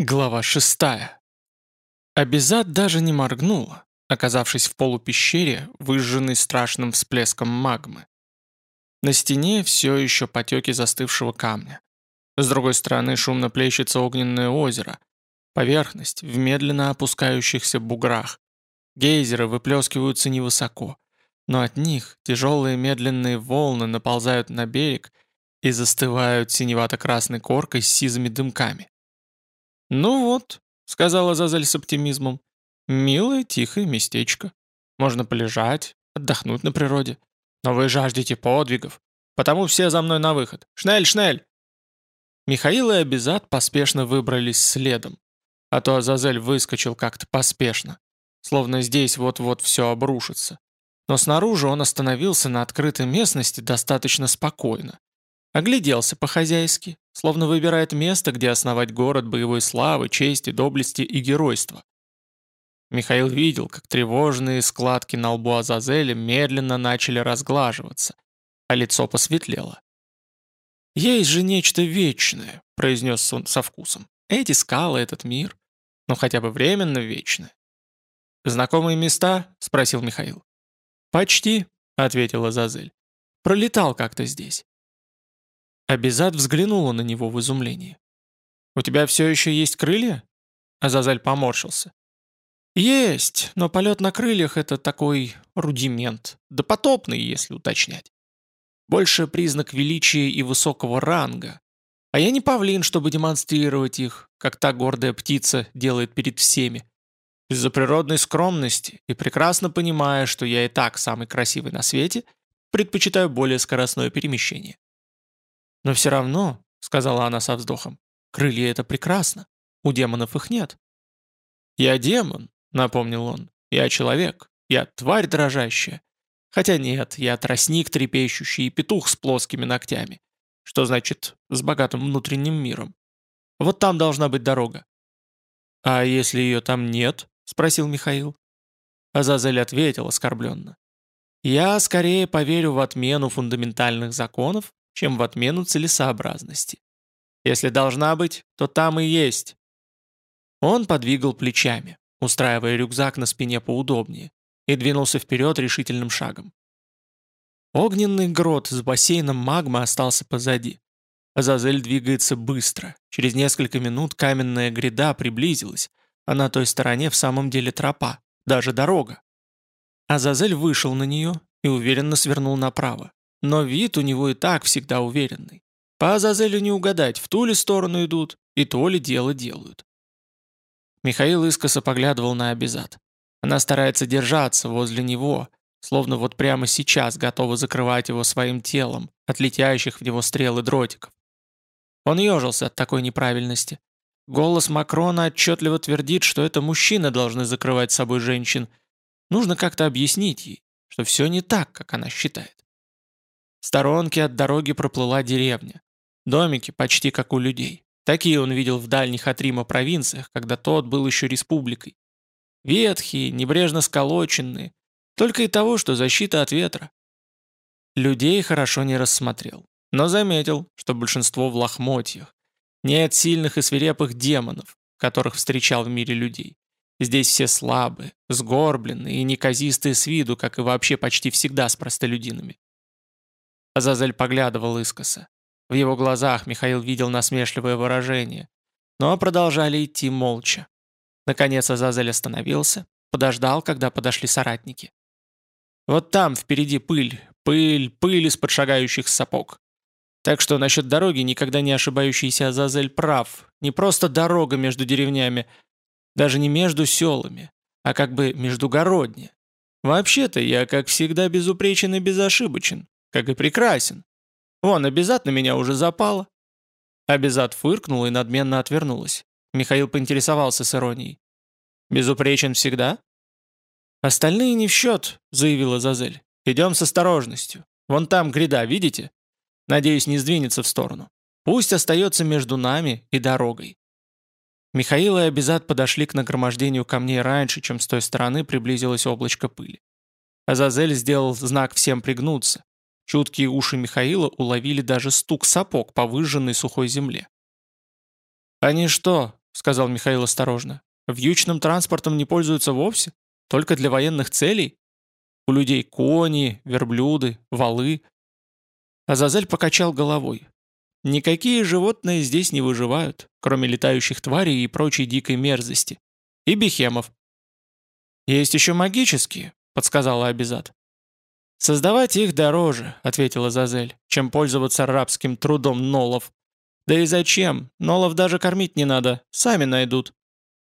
Глава шестая. Абизад даже не моргнула, оказавшись в полупещере, выжженной страшным всплеском магмы. На стене все еще потеки застывшего камня. С другой стороны шумно плещется огненное озеро. Поверхность в медленно опускающихся буграх. Гейзеры выплескиваются невысоко, но от них тяжелые медленные волны наползают на берег и застывают синевато-красной коркой с сизыми дымками. «Ну вот», — сказала Зазель с оптимизмом, — «милое, тихое местечко. Можно полежать, отдохнуть на природе. Но вы жаждете подвигов, потому все за мной на выход. Шнель, шнель!» Михаил и Абизад поспешно выбрались следом, а то Азазель выскочил как-то поспешно, словно здесь вот-вот все обрушится. Но снаружи он остановился на открытой местности достаточно спокойно, Огляделся по-хозяйски, словно выбирает место, где основать город боевой славы, чести, доблести и геройства. Михаил видел, как тревожные складки на лбу Азазеля медленно начали разглаживаться, а лицо посветлело. «Есть же нечто вечное», — произнес он со вкусом. «Эти скалы, этот мир. Ну, хотя бы временно вечное». «Знакомые места?» — спросил Михаил. «Почти», — ответила Азазель. «Пролетал как-то здесь. Абизад взглянула на него в изумлении. «У тебя все еще есть крылья?» Азазель поморщился. «Есть, но полет на крыльях — это такой рудимент, допотопный, если уточнять. Больше признак величия и высокого ранга. А я не павлин, чтобы демонстрировать их, как та гордая птица делает перед всеми. Из-за природной скромности и прекрасно понимая, что я и так самый красивый на свете, предпочитаю более скоростное перемещение. «Но все равно», — сказала она со вздохом, — «крылья — это прекрасно. У демонов их нет». «Я демон», — напомнил он. «Я человек. Я тварь дрожащая. Хотя нет, я тростник трепещущий и петух с плоскими ногтями. Что значит «с богатым внутренним миром». Вот там должна быть дорога». «А если ее там нет?» — спросил Михаил. Азазель ответил оскорбленно. «Я скорее поверю в отмену фундаментальных законов, чем в отмену целесообразности. Если должна быть, то там и есть. Он подвигал плечами, устраивая рюкзак на спине поудобнее, и двинулся вперед решительным шагом. Огненный грот с бассейном магмы остался позади. Азазель двигается быстро. Через несколько минут каменная гряда приблизилась, а на той стороне в самом деле тропа, даже дорога. Азазель вышел на нее и уверенно свернул направо, но вид у него и так всегда уверенный. По Азазелю не угадать, в ту ли сторону идут, и то ли дело делают. Михаил искоса поглядывал на Абизад. Она старается держаться возле него, словно вот прямо сейчас готова закрывать его своим телом от летящих в него стрел и дротиков. Он ежился от такой неправильности. Голос Макрона отчетливо твердит, что это мужчины должны закрывать собой женщин. Нужно как-то объяснить ей, что все не так, как она считает. В сторонке от дороги проплыла деревня. Домики почти как у людей. Такие он видел в дальних от Рима провинциях, когда тот был еще республикой. Ветхие, небрежно сколоченные. Только и того, что защита от ветра. Людей хорошо не рассмотрел, но заметил, что большинство в лохмотьях. Нет сильных и свирепых демонов, которых встречал в мире людей. Здесь все слабые, сгорбленные и неказистые с виду, как и вообще почти всегда с простолюдинами. Азазель поглядывал искоса. В его глазах Михаил видел насмешливое выражение, но продолжали идти молча. Наконец Азазель остановился, подождал, когда подошли соратники. «Вот там впереди пыль, пыль, пыль из-под шагающих сапог. Так что насчет дороги никогда не ошибающийся Азазель прав. Не просто дорога между деревнями, даже не между селами, а как бы междугородне. Вообще-то я, как всегда, безупречен и безошибочен как и прекрасен. Вон, обязательно меня уже запало». Обязат фыркнула и надменно отвернулась. Михаил поинтересовался с иронией. «Безупречен всегда?» «Остальные не в счет», — заявила Зазель. «Идем с осторожностью. Вон там гряда, видите? Надеюсь, не сдвинется в сторону. Пусть остается между нами и дорогой». Михаил и Абизат подошли к нагромождению камней раньше, чем с той стороны приблизилось облачко пыли. Азазель сделал знак всем пригнуться. Чуткие уши Михаила уловили даже стук сапог по выжженной сухой земле. «Они что, сказал Михаил осторожно. «Вьючным транспортом не пользуются вовсе? Только для военных целей? У людей кони, верблюды, валы». Азазель покачал головой. Никакие животные здесь не выживают, кроме летающих тварей и прочей дикой мерзости. И бихемов. «Есть еще магические», — подсказала Абизад. «Создавать их дороже», — ответила Зазель, «чем пользоваться рабским трудом нолов. Да и зачем? Нолов даже кормить не надо, сами найдут.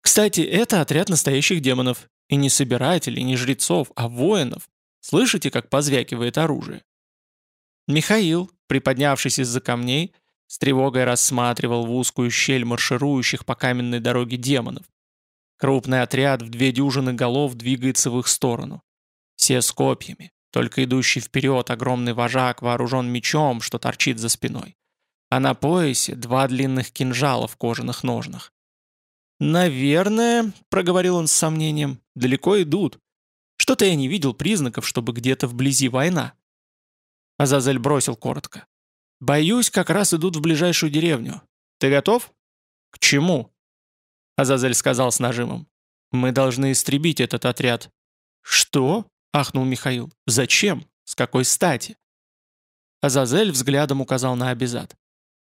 Кстати, это отряд настоящих демонов. И не собирателей, не жрецов, а воинов. Слышите, как позвякивает оружие? Михаил, приподнявшись из-за камней, с тревогой рассматривал в узкую щель марширующих по каменной дороге демонов. Крупный отряд в две дюжины голов двигается в их сторону. Все с копьями, только идущий вперед огромный вожак вооружен мечом, что торчит за спиной. А на поясе два длинных кинжала в кожаных ножнах. «Наверное», — проговорил он с сомнением, — «далеко идут. Что-то я не видел признаков, чтобы где-то вблизи война». Азазель бросил коротко. «Боюсь, как раз идут в ближайшую деревню. Ты готов?» «К чему?» Азазель сказал с нажимом. «Мы должны истребить этот отряд». «Что?» — ахнул Михаил. «Зачем? С какой стати?» Азазель взглядом указал на Абизад.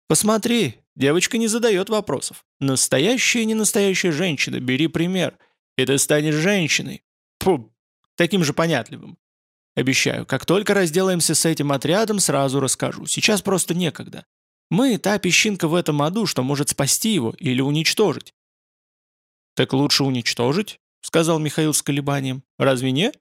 «Посмотри, девочка не задает вопросов. Настоящая и ненастоящая женщина, бери пример, и ты станешь женщиной. Фу, таким же понятливым. Обещаю, как только разделаемся с этим отрядом, сразу расскажу. Сейчас просто некогда. Мы — та песчинка в этом аду, что может спасти его или уничтожить». «Так лучше уничтожить?» — сказал Михаил с колебанием. «Разве не?»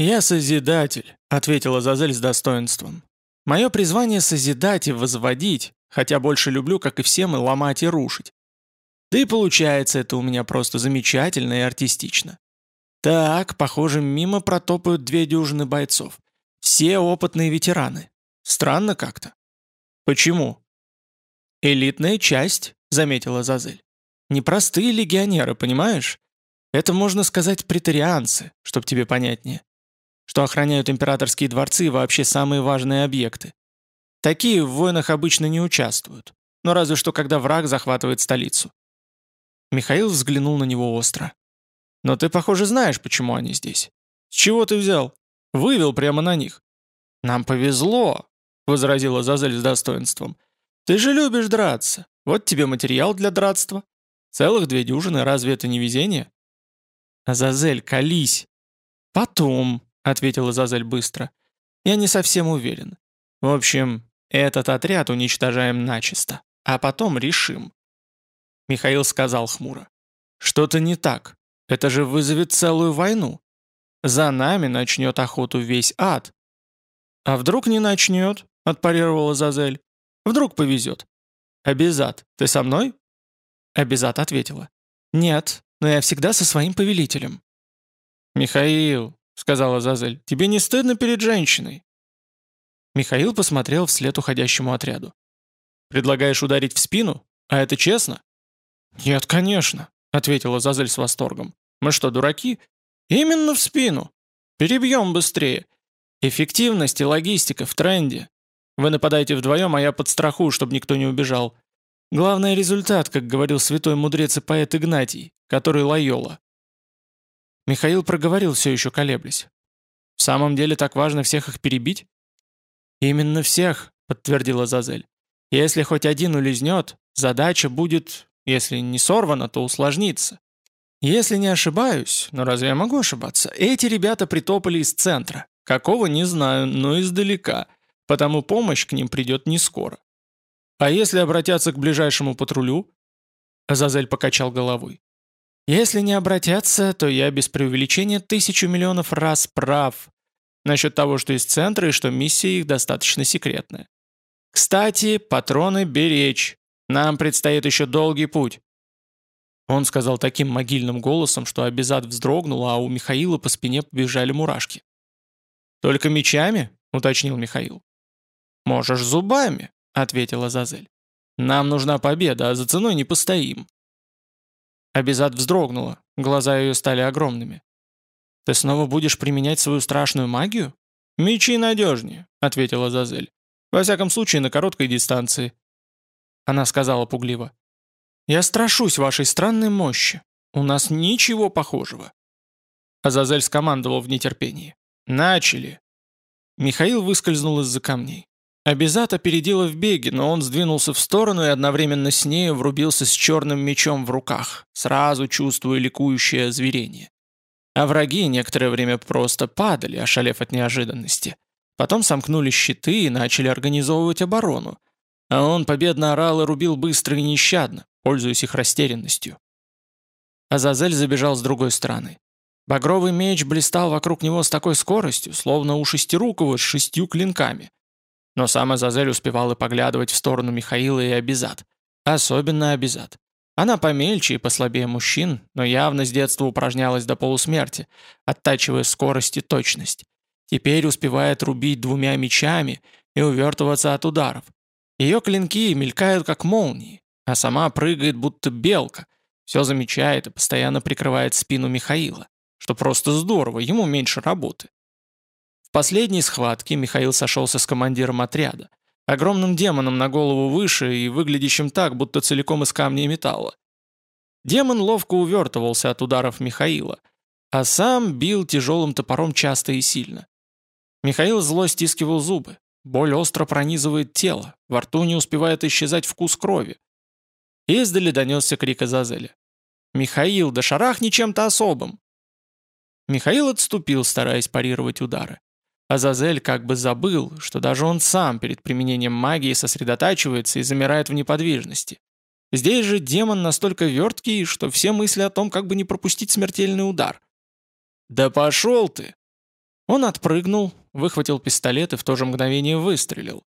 «Я Созидатель», — ответила Зазель с достоинством. «Мое призвание — созидать и возводить, хотя больше люблю, как и все мы, ломать и рушить. Да и получается это у меня просто замечательно и артистично. Так, похоже, мимо протопают две дюжины бойцов. Все опытные ветераны. Странно как-то. Почему? Элитная часть, заметила Зазель. Непростые легионеры, понимаешь? Это, можно сказать, претарианцы, чтоб тебе понятнее. Что охраняют императорские дворцы и вообще самые важные объекты. Такие в войнах обычно не участвуют. Но разве что, когда враг захватывает столицу. Михаил взглянул на него остро. Но ты, похоже, знаешь, почему они здесь. С чего ты взял? Вывел прямо на них. Нам повезло, возразила Зазель с достоинством. Ты же любишь драться. Вот тебе материал для дратства. Целых две дюжины, разве это не везение? Азазель, колись. Потом, ответила Зазель быстро. Я не совсем уверен. В общем, этот отряд уничтожаем начисто, а потом решим. Михаил сказал хмуро. Что-то не так. Это же вызовет целую войну. За нами начнет охоту весь ад. А вдруг не начнет, отпарировала Зазель. Вдруг повезет. Абизат, ты со мной? Абизат ответила. Нет, но я всегда со своим повелителем. Михаил, сказала Зазель, тебе не стыдно перед женщиной? Михаил посмотрел вслед уходящему отряду. «Предлагаешь ударить в спину? А это честно?» «Нет, конечно», — ответила Зазель с восторгом. Мы что, дураки? Именно в спину. Перебьем быстрее. Эффективность и логистика в тренде. Вы нападаете вдвоем, а я подстрахую, чтобы никто не убежал. Главный результат, как говорил святой мудрец и поэт Игнатий, который Лайола. Михаил проговорил, все еще колеблясь. «В самом деле так важно всех их перебить?» «Именно всех», — подтвердила Зазель. «Если хоть один улизнет, задача будет, если не сорвана, то усложнится. Если не ошибаюсь, но разве я могу ошибаться, эти ребята притопали из центра. Какого, не знаю, но издалека, потому помощь к ним придет не скоро. А если обратятся к ближайшему патрулю? Азазель покачал головой. Если не обратятся, то я без преувеличения тысячу миллионов раз прав насчет того, что из центра и что миссия их достаточно секретная. Кстати, патроны беречь. Нам предстоит еще долгий путь. Он сказал таким могильным голосом, что Абизад вздрогнул, а у Михаила по спине побежали мурашки. «Только мечами?» — уточнил Михаил. «Можешь зубами», — ответила Зазель. «Нам нужна победа, а за ценой не постоим». Абизад вздрогнула, глаза ее стали огромными. «Ты снова будешь применять свою страшную магию?» «Мечи надежнее», — ответила Зазель. «Во всяком случае, на короткой дистанции». Она сказала пугливо. Я страшусь вашей странной мощи. У нас ничего похожего». Азазель скомандовал в нетерпении. «Начали!» Михаил выскользнул из-за камней. Абизат опередила в беге, но он сдвинулся в сторону и одновременно с нею врубился с черным мечом в руках, сразу чувствуя ликующее озверение. А враги некоторое время просто падали, ошалев от неожиданности. Потом сомкнули щиты и начали организовывать оборону. А он победно орал и рубил быстро и нещадно, пользуясь их растерянностью. Азазель забежал с другой стороны. Багровый меч блистал вокруг него с такой скоростью, словно у шестирукого с шестью клинками. Но сам Азазель успевал и поглядывать в сторону Михаила и Абизад. Особенно Абизад. Она помельче и послабее мужчин, но явно с детства упражнялась до полусмерти, оттачивая скорость и точность. Теперь успевает рубить двумя мечами и увертываться от ударов. Ее клинки мелькают как молнии, а сама прыгает будто белка, все замечает и постоянно прикрывает спину Михаила что просто здорово, ему меньше работы. В последней схватке Михаил сошелся с командиром отряда, огромным демоном на голову выше и выглядящим так, будто целиком из камня и металла. Демон ловко увертывался от ударов Михаила, а сам бил тяжелым топором часто и сильно. Михаил зло стискивал зубы, боль остро пронизывает тело, во рту не успевает исчезать вкус крови. Издали донесся крик Азазеля. «Михаил, да шарахни чем-то особым!» Михаил отступил, стараясь парировать удары. Азазель как бы забыл, что даже он сам перед применением магии сосредотачивается и замирает в неподвижности. Здесь же демон настолько верткий, что все мысли о том, как бы не пропустить смертельный удар. «Да пошел ты!» Он отпрыгнул, выхватил пистолет и в то же мгновение выстрелил.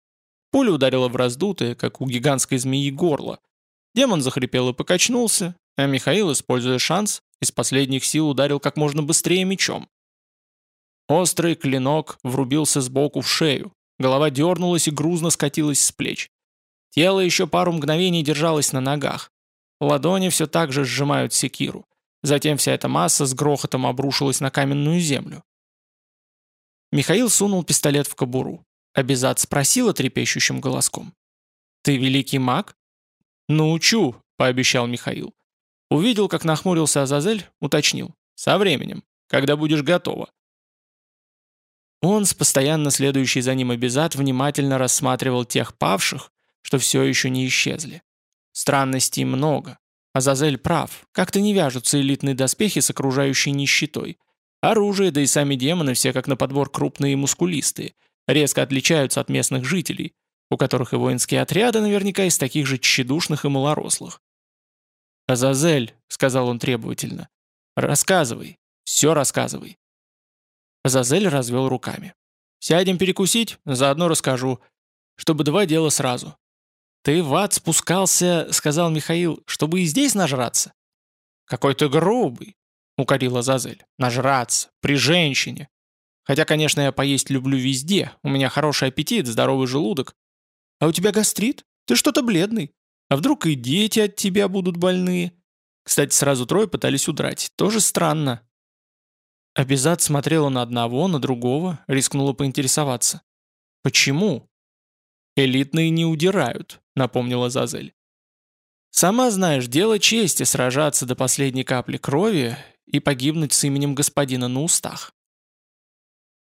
Пуля ударила в раздутое, как у гигантской змеи, горло. Демон захрипел и покачнулся, а Михаил, используя шанс, из последних сил ударил как можно быстрее мечом. Острый клинок врубился сбоку в шею, голова дернулась и грузно скатилась с плеч. Тело еще пару мгновений держалось на ногах. Ладони все так же сжимают секиру. Затем вся эта масса с грохотом обрушилась на каменную землю. Михаил сунул пистолет в кобуру. Абизад спросила трепещущим голоском. «Ты великий маг?» «Научу», — пообещал Михаил. Увидел, как нахмурился Азазель, уточнил. «Со временем, когда будешь готова». Он с постоянно следующий за ним Абизад внимательно рассматривал тех павших, что все еще не исчезли. Странностей много. Азазель прав, как-то не вяжутся элитные доспехи с окружающей нищетой. Оружие, да и сами демоны все как на подбор крупные и мускулистые, резко отличаются от местных жителей, у которых и воинские отряды наверняка из таких же тщедушных и малорослых. «Азазель», — сказал он требовательно, — «рассказывай, все рассказывай». Азазель развел руками. «Сядем перекусить, заодно расскажу, чтобы два дела сразу». «Ты в ад спускался, — сказал Михаил, — чтобы и здесь нажраться?» «Какой ты грубый!» — укорил Азазель. «Нажраться! При женщине! Хотя, конечно, я поесть люблю везде, у меня хороший аппетит, здоровый желудок. А у тебя гастрит? Ты что-то бледный. А вдруг и дети от тебя будут больные? Кстати, сразу трое пытались удрать. Тоже странно. Абизад смотрела на одного, на другого, рискнула поинтересоваться. «Почему?» «Элитные не удирают», — напомнила Зазель. «Сама знаешь, дело чести сражаться до последней капли крови и погибнуть с именем господина на устах.